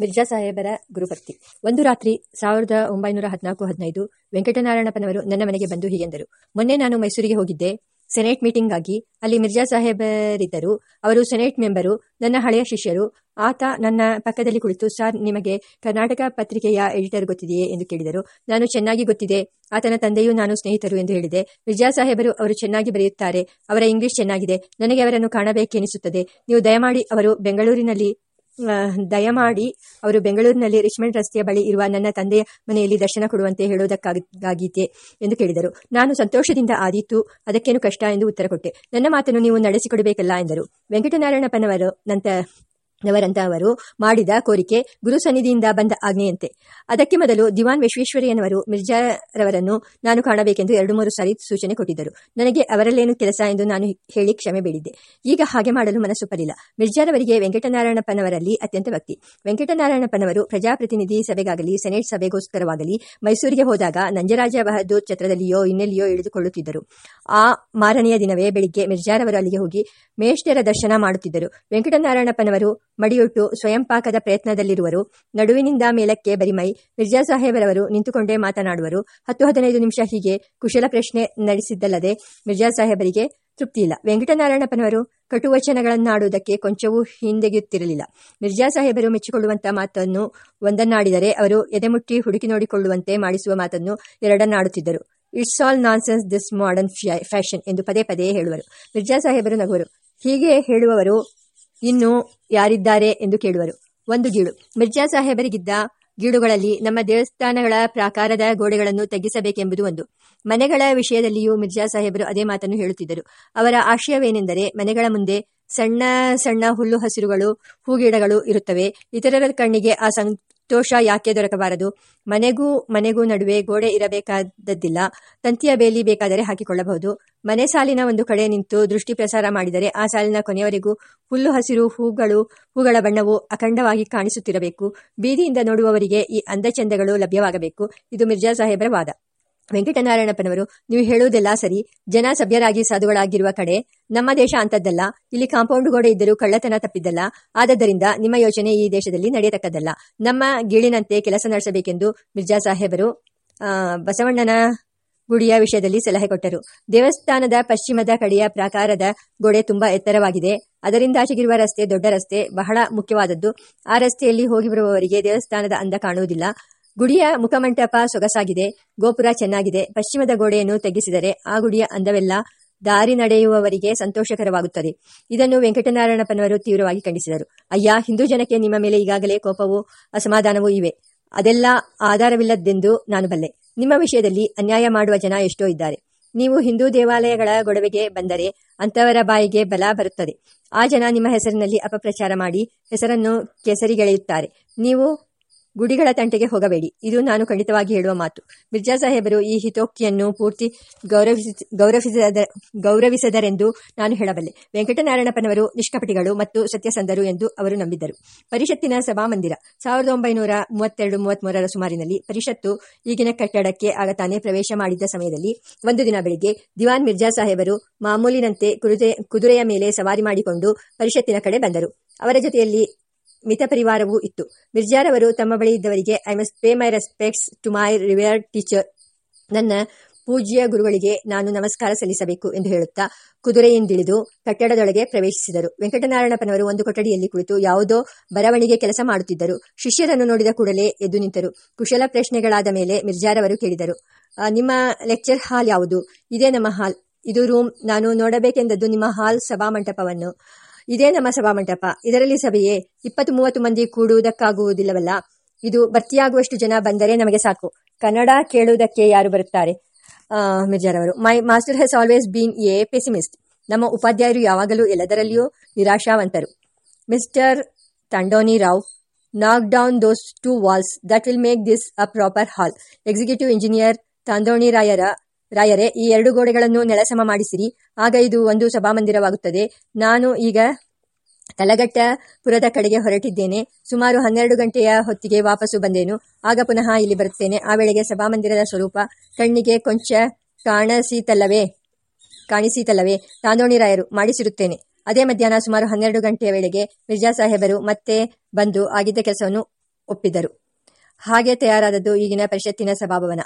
ಮಿರ್ಜಾ ಸಾಹೇಬರ ಗುರುಭಕ್ತಿ. ಒಂದು ರಾತ್ರಿ ಸಾವಿರದ ಒಂಬೈನೂರ ಹದಿನಾಲ್ಕು, ಹದಿನೈದು, ವೆಂಕಟನಾರಾಯಣಪ್ಪನವರು ನನ್ನ ಮನೆಗೆ ಬಂದು ಹೀಗೆಂದರು ಮೊನ್ನೆ ನಾನು ಮೈಸೂರಿಗೆ ಹೋಗಿದ್ದೆ. ಸೆನೆಟ್ ಮೀಟಿಂಗ್ ಆಗಿ ಅಲ್ಲಿ ಮಿರ್ಜಾ ಸಾಹೇಬರಿದ್ದರು. ಅವರು ಸೆನೆಟ್ ಮೆಂಬರು, ನನ್ನ ಹಳೆಯ ಶಿಷ್ಯರು. ಆತ ನನ್ನ ಪಕ್ಕದಲ್ಲಿ ಕುಳಿತು, ಸರ್, ನಿಮಗೆ ಕರ್ನಾಟಕ ಪತ್ರಿಕೆಯ ಎಡಿಟರ್ ಗೊತ್ತಿದೆಯೇ? ಎಂದು ಕೇಳಿದರು. ನಾನು ಚೆನ್ನಾಗಿ ಗೊತ್ತಿದೆ. ಆತನ ತಂದೆಯೂ ನಾನು ಸ್ನೇಹಿತರು ಎಂದು ಹೇಳಿದೆ. ಮಿರ್ಜಾ ಸಾಹೇಬರು ಅವರು ಚೆನ್ನಾಗಿ ಬರೆಯುತ್ತಾರೆ. ಅವರ ಇಂಗ್ಲಿಷ್ ಚೆನ್ನಾಗಿದೆ. ನನಗೆ ಅವರನ್ನು ಕಾಣಬೇಕೆನಿಸುತ್ತದೆ. ನೀವು ದಯಮಾಡಿ ಅವರು ಬೆಂಗಳೂರಿನಲ್ಲಿ ದಯಮಾಡಿ ಅವರು ಬೆಂಗಳೂರಿನಲ್ಲಿ ರಿಚ್ಮೆಂಟ್ ರಸ್ತೆಯ ಬಳಿ ಇರುವ ನನ್ನ ತಂದೆಯ ಮನೆಯಲ್ಲಿ ದರ್ಶನ ಕೊಡುವಂತೆ ಹೇಳುವುದಕ್ಕಾಗಿತ್ತೆ ಎಂದು ಕೇಳಿದರು. ನಾನು ಸಂತೋಷದಿಂದ ಆದೀತು, ಅದಕ್ಕೇನು ಕಷ್ಟ ಎಂದು ಉತ್ತರ ಕೊಟ್ಟೆ. ನನ್ನ ಮಾತನ್ನು ನೀವು ನಡೆಸಿಕೊಡಬೇಕಲ್ಲ ಎಂದರು. ವೆಂಕಟನಾರಾಯಣಪ್ಪನವರು ನಂತ ನವರಂತ ಅವರು ಮಾಡಿದ ಕೋರಿಕೆ ಗುರು ಸನ್ನಿಧಿಯಿಂದ ಬಂದ ಆಜ್ಞೆಯಂತೆ. ಅದಕ್ಕೆ ಮೊದಲು ದಿವಾನ್ ವಿಶ್ವೇಶ್ವರಯ್ಯನವರು ಮಿರ್ಜಾರವರನ್ನು ನಾನು ಕಾಣಬೇಕೆಂದು ಎರಡು ಮೂರು ಸಾರಿ ಸೂಚನೆ ಕೊಟ್ಟಿದ್ದರು. ನನಗೆ ಅವರಲ್ಲೇನು ಕೆಲಸ ಎಂದು ನಾನು ಹೇಳಿ ಕ್ಷಮೆ ಬೇಡಿದ್ದೆ. ಈಗ ಹಾಗೆ ಮಾಡಲು ಮನಸ್ಸು ಪರಿಲ್ಲ ಮಿರ್ಜಾರವರಿಗೆ ವೆಂಕಟನಾರಾಯಣಪ್ಪನವರಲ್ಲಿ ಅತ್ಯಂತ ಭಕ್ತಿ. ವೆಂಕಟನಾರಾಯಣಪ್ಪನವರು ಪ್ರಜಾಪ್ರತಿನಿಧಿ ಸಭೆಗಾಗಲಿ, ಸೆನೆಟ್ ಸಭೆಗೋಸ್ಕರವಾಗಲಿ ಮೈಸೂರಿಗೆ ಹೋದಾಗ ನಂಜರಾಜ ಬಹದ್ದೂರ್ ಛತ್ರದಲ್ಲಿಯೋ ಇನ್ನೆಲ್ಲಿಯೋ ಇಳಿದುಕೊಳ್ಳುತ್ತಿದ್ದರು. ಆ ಮಾರನೆಯ ದಿನವೇ ಬೆಳಿಗ್ಗೆ ಮಿರ್ಜಾರವರು ಅಲ್ಲಿಗೆ ಹೋಗಿ ಮೇಷ್ಟರ ದರ್ಶನ ಮಾಡುತ್ತಿದ್ದರು. ವೆಂಕಟನಾರಾಯಣಪ್ಪನವರು ಮಡಿಯುಟ್ಟು ಸ್ವಯಂಪಾಕದ ಪ್ರಯತ್ನದಲ್ಲಿರುವರು. ನಡುವಿನಿಂದ ಮೇಲಕ್ಕೆ ಬರಿಮೈ. ಮಿರ್ಜಾ ಸಾಹೇಬರವರು ನಿಂತುಕೊಂಡೇ ಮಾತನಾಡುವರು. ಹತ್ತು ಹದಿನೈದು ನಿಮಿಷ ಹೀಗೆ ಕುಶಲ ಪ್ರಶ್ನೆ ನಡೆಸಿದ್ದಲ್ಲದೆ ಮಿರ್ಜಾ ಸಾಹೇಬರಿಗೆ ತೃಪ್ತಿಯಿಲ್ಲ ವೆಂಕಟನಾರಾಯಣಪ್ಪನವರು ಕಟುವಚನಗಳನ್ನಾಡುವುದಕ್ಕೆ ಕೊಂಚವೂ ಹಿಂದೆಗೆಯುತ್ತಿರಲಿಲ್ಲ. ಮಿರ್ಜಾ ಸಾಹೇಬರು ಮೆಚ್ಚಿಕೊಳ್ಳುವಂತ ಮಾತನ್ನು ಒಂದನ್ನಾಡಿದರೆ ಅವರು ಎದೆಮುಟ್ಟಿ ಹುಡುಕಿ ನೋಡಿಕೊಳ್ಳುವಂತೆ ಮಾಡಿಸುವ ಮಾತನ್ನು ಎರಡನ್ನಾಡುತ್ತಿದ್ದರು. It's all nonsense this modern fashion ಎಂದು ಪದೇ ಪದೇ ಹೇಳುವರು. ಮಿರ್ಜಾ ಸಾಹೇಬರು ನಗುವರು. ಹೀಗೆ ಹೇಳುವವರು ಇನ್ನು ಯಾರಿದ್ದಾರೆ ಎಂದು ಕೇಳುವರು. ಒಂದು ಗೀಳು. ಮಿರ್ಜಾ ಸಾಹೇಬರಿಗಿದ್ದ ಗೀಳುಗಳಲ್ಲಿ ನಮ್ಮ ದೇವಸ್ಥಾನಗಳ ಪ್ರಾಕಾರದ ಗೋಡೆಗಳನ್ನು ತಗ್ಗಿಸಬೇಕೆಂಬುದು ಒಂದು. ಮನೆಗಳ ವಿಷಯದಲ್ಲಿಯೂ ಮಿರ್ಜಾ ಸಾಹೇಬರು ಅದೇ ಮಾತನ್ನು ಹೇಳುತ್ತಿದ್ದರು. ಅವರ ಆಶಯವೇನೆಂದರೆ ಮನೆಗಳ ಮುಂದೆ ಸಣ್ಣ ಸಣ್ಣ ಹುಲ್ಲು ಹಸಿರುಗಳು, ಹೂಗಿಡಗಳು ಇರುತ್ತವೆ. ಇತರರ ಕಣ್ಣಿಗೆ ಆ ಸಂತೋಷ ಯಾಕೆ ದೊರಕಬಾರದು? ಮನೆಗೂ ಮನೆಗೂ ನಡುವೆ ಗೋಡೆ ಇರಬೇಕಾದದ್ದಿಲ್ಲ. ತಂತಿಯ ಬೇಲಿ ಬೇಕಾದರೆ ಹಾಕಿಕೊಳ್ಳಬಹುದು. ಮನೆ ಸಾಲಿನ ಒಂದು ಕಡೆ ನಿಂತು ದೃಷ್ಟಿ ಪ್ರಸಾರ ಮಾಡಿದರೆ ಆ ಸಾಲಿನ ಕೊನೆಯವರೆಗೂ ಹುಲ್ಲು, ಹಸಿರು, ಹೂಗಳು, ಹೂಗಳ ಬಣ್ಣವು ಅಖಂಡವಾಗಿ ಕಾಣಿಸುತ್ತಿರಬೇಕು. ಬೀದಿಯಿಂದ ನೋಡುವವರಿಗೆ ಈ ಅಂದಚಂದಗಳು ಲಭ್ಯವಾಗಬೇಕು. ಇದು ಮಿರ್ಜಾ ಸಾಹೇಬರ ವಾದ. ವೆಂಕಟನಾರಾಯಣಪ್ಪನವರು, ನೀವು ಹೇಳುವುದೆಲ್ಲ ಸರಿ. ಜನ ಸಭ್ಯರಾಗಿ ಸಾಧುಗಳಾಗಿರುವ ಕಡೆ, ನಮ್ಮ ದೇಶ ಅಂತದ್ದಲ್ಲ ಇಲ್ಲಿ ಕಾಂಪೌಂಡ್ ಗೋಡೆ ಇದ್ದರೂ ಕಳ್ಳತನ ತಪ್ಪಿದ್ದಲ್ಲ. ಆದ್ದರಿಂದ ನಿಮ್ಮ ಯೋಚನೆ ಈ ದೇಶದಲ್ಲಿ ನಡೆಯತಕ್ಕದ್ದಲ್ಲ. ನಮ್ಮ ಗೀಳಿನಂತೆ ಕೆಲಸ ನಡೆಸಬೇಕೆಂದು ಮಿರ್ಜಾ ಸಾಹೇಬರು ಬಸವಣ್ಣನ ಗುಡಿಯ ವಿಷಯದಲ್ಲಿ ಸಲಹೆ ಕೊಟ್ಟರು. ದೇವಸ್ಥಾನದ ಪಶ್ಚಿಮದ ಕಡೆಯ ಪ್ರಾಕಾರದ ಗೋಡೆ ತುಂಬಾ ಎತ್ತರವಾಗಿದೆ. ಅದರಿಂದಾಚೆಗಿರುವ ರಸ್ತೆ ದೊಡ್ಡ ರಸ್ತೆ, ಬಹಳ ಮುಖ್ಯವಾದದ್ದು. ಆ ರಸ್ತೆಯಲ್ಲಿ ಹೋಗಿ ಬರುವವರಿಗೆ ದೇವಸ್ಥಾನದ ಅಂದ ಕಾಣುವುದಿಲ್ಲ. ಗುಡಿಯ ಮುಖಮಂಟಪ ಸೊಗಸಾಗಿದೆ, ಗೋಪುರ ಚೆನ್ನಾಗಿದೆ, ಪಶ್ಚಿಮದ ಗೋಡೆಯನ್ನು ತೆಗೆಸಿದರೆ ಆ ಗುಡಿಯ ಅಂದವೆಲ್ಲ ದಾರಿ ನಡೆಯುವವರಿಗೆ ಸಂತೋಷಕರವಾಗುತ್ತದೆ. ಇದನ್ನು ವೆಂಕಟನಾರಾಯಣಪ್ಪನವರು ತೀವ್ರವಾಗಿ ಖಂಡಿಸಿದರು. ಅಯ್ಯ, ಹಿಂದೂ ಜನಕ್ಕೆ ನಿಮ್ಮ ಮೇಲೆ ಈಗಾಗಲೇ ಕೋಪವೂ ಅಸಮಾಧಾನವೂ ಇವೆ. ಅದೆಲ್ಲ ಆಧಾರವಿಲ್ಲದೆಂದು ನಾನು ಬಲ್ಲೆ. ನಿಮ್ಮ ವಿಷಯದಲ್ಲಿ ಅನ್ಯಾಯ ಮಾಡುವ ಜನ ಎಷ್ಟೋ ಇದ್ದಾರೆ. ನೀವು ಹಿಂದೂ ದೇವಾಲಯಗಳ ಗೊಡವೆಗೆ ಬಂದರೆ ಅಂತವರ ಬಾಯಿಗೆ ಬಲ ಬರುತ್ತದೆ. ಆ ಜನ ನಿಮ್ಮ ಹೆಸರಿನಲ್ಲಿ ಅಪಪ್ರಚಾರ ಮಾಡಿ ಹೆಸರನ್ನು ಕೆಸರಿಗೆಳೆಯುತ್ತಾರೆ. ನೀವು ಗುಡಿಗಳ ತಂಟೆಗೆ ಹೋಗಬೇಡಿ. ಇದು ನಾನು ಖಂಡಿತವಾಗಿ ಹೇಳುವ ಮಾತು. ಮಿರ್ಜಾ ಸಾಹೇಬರು ಈ ಹಿತೋಕ್ತಿಯನ್ನು ಪೂರ್ತಿ ಗೌರವಿಸಿ, ಗೌರವಿಸದ, ಗೌರವಿಸದರೆಂದು ನಾನು ಹೇಳಬಲ್ಲೆ. ವೆಂಕಟನಾರಾಯಣಪ್ಪನವರು ನಿಷ್ಕಪಟಿಗಳು ಮತ್ತು ಸತ್ಯಸಂಧರು ಎಂದು ಅವರು ನಂಬಿದ್ದರು. ಪರಿಷತ್ತಿನ ಸಭಾಮಂದಿರ, ಸಾವಿರದ ಒಂಬೈನೂರ ಮೂವತ್ತೆರಡು ಮೂವತ್ಮೂರರ ಸುಮಾರಿನಲ್ಲಿ ಪರಿಷತ್ತು ಈಗಿನ ಕಟ್ಟಡಕ್ಕೆ ಆಗತಾನೆ ಪ್ರವೇಶ ಮಾಡಿದ್ದ ಸಮಯದಲ್ಲಿ ಒಂದು ದಿನ ಬೆಳಿಗ್ಗೆ ದಿವಾನ್ ಮಿರ್ಜಾ ಸಾಹೇಬರು ಮಾಮೂಲಿನಂತೆ ಕುದುರೆ, ಕುದುರೆಯ ಮೇಲೆ ಸವಾರಿ ಮಾಡಿಕೊಂಡು ಪರಿಷತ್ತಿನ ಕಡೆ ಬಂದರು. ಅವರ ಜೊತೆಯಲ್ಲಿ ಮಿತ ಪರಿವಾರವೂ ಇತ್ತು ಮಿರ್ಜಾರವರು ತಮ್ಮ ಬಳಿ ಇದ್ದವರಿಗೆ I must pay my respects to my revered teacher ನನ್ನ ಪೂಜ್ಯ ಗುರುಗಳಿಗೆ ನಾನು ನಮಸ್ಕಾರ ಸಲ್ಲಿಸಬೇಕು ಎಂದು ಹೇಳುತ್ತಾ ಕುದುರೆಯಿಂದಿಳಿದು ಕಟ್ಟಡದೊಳಗೆ ಪ್ರವೇಶಿಸಿದರು. ವೆಂಕಟನಾರಾಯಣಪ್ಪನವರು ಒಂದು ಕೊಠಡಿಯಲ್ಲಿ ಕುಳಿತು ಯಾವುದೋ ಬರವಣಿಗೆ ಕೆಲಸ ಮಾಡುತ್ತಿದ್ದರು. ಶಿಷ್ಯರನ್ನು ನೋಡಿದ ಕೂಡಲೇ ಎದ್ದು ನಿಂತರು. ಕುಶಲ ಪ್ರಶ್ನೆಗಳಾದ ಮೇಲೆ ಮಿರ್ಜಾರವರು ಕೇಳಿದರು ನಿಮ್ಮ ಲೆಕ್ಚರ್ ಹಾಲ್ ಯಾವುದು? ಇದೇ ನಮ್ಮ ಹಾಲ್. ಇದು ರೂಮ್. ನಾನು ನೋಡಬೇಕೆಂದದ್ದು ನಿಮ್ಮ ಹಾಲ್ ಸಭಾಮಂಟಪವನ್ನು. ಇದೇ ನಮ್ಮ ಸಭಾಮಂಟಪ ಇದರಲ್ಲಿ ಸಭೆಯೇ ಇಪ್ಪತ್ತು ಮೂವತ್ತು ಮಂದಿ ಕೂಡುವುದಕ್ಕಾಗುವುದಿಲ್ಲವಲ್ಲ. ಇದು ಭರ್ತಿಯಾಗುವಷ್ಟು ಜನ ಬಂದರೆ ನಮಗೆ ಸಾಕು. ಕನ್ನಡ ಕೇಳುವುದಕ್ಕೆ ಯಾರು ಬರುತ್ತಾರೆ? ಮಿರ್ಜಾರವರು my, master has always been a pessimist. ನಮ್ಮ ಉಪಾಧ್ಯಾಯರು ಯಾವಾಗಲೂ ಎಲ್ಲದರಲ್ಲಿಯೂ ನಿರಾಶಾವಂತರು. Mister Tandoni Rao, knock down those two walls that will make this a proper hall. Executive engineer Tandoni ರಾಯರ, ರಾಯರೇ, ಈ ಎರಡು ಗೋಡೆಗಳನ್ನು ನೆಲಸಮ ಮಾಡಿಸಿರಿ. ಆಗ ಇದು ಒಂದು ಸಭಾಮಂದಿರವಾಗುತ್ತದೆ. ನಾನು ಈಗ ತಲಗಟ್ಟಪುರದ ಕಡೆಗೆ ಹೊರಟಿದ್ದೇನೆ. ಸುಮಾರು ಹನ್ನೆರಡು ಗಂಟೆಯ ಹೊತ್ತಿಗೆ ವಾಪಸು ಬಂದೇನು. ಆಗ ಪುನಃ ಇಲ್ಲಿ ಬರುತ್ತೇನೆ. ಆ ವೇಳೆಗೆ ಸಭಾಮಂದಿರದ ಸ್ವರೂಪ, ಕಣ್ಣಿಗೆ ಕೊಂಚ ಕಾಣಿಸೀತಲ್ಲವೇ? ಕಾಣಿಸೀತಲ್ಲವೇ? ತಾಂದೋಣಿ ರಾಯರು, ಮಾಡಿಸಿರುತ್ತೇನೆ. ಅದೇ ಮಧ್ಯಾಹ್ನ ಸುಮಾರು ಹನ್ನೆರಡು ಗಂಟೆಯ ವೇಳೆಗೆ ಮಿರ್ಜಾ ಸಾಹೇಬರು ಮತ್ತೆ ಬಂದು ಆಗಿದ್ದ ಕೆಲಸವನ್ನು ಒಪ್ಪಿದರು. ಹಾಗೆ ತಯಾರಾದದ್ದು ಈಗಿನ ಪರಿಷತ್ತಿನ ಸಭಾಭವನ.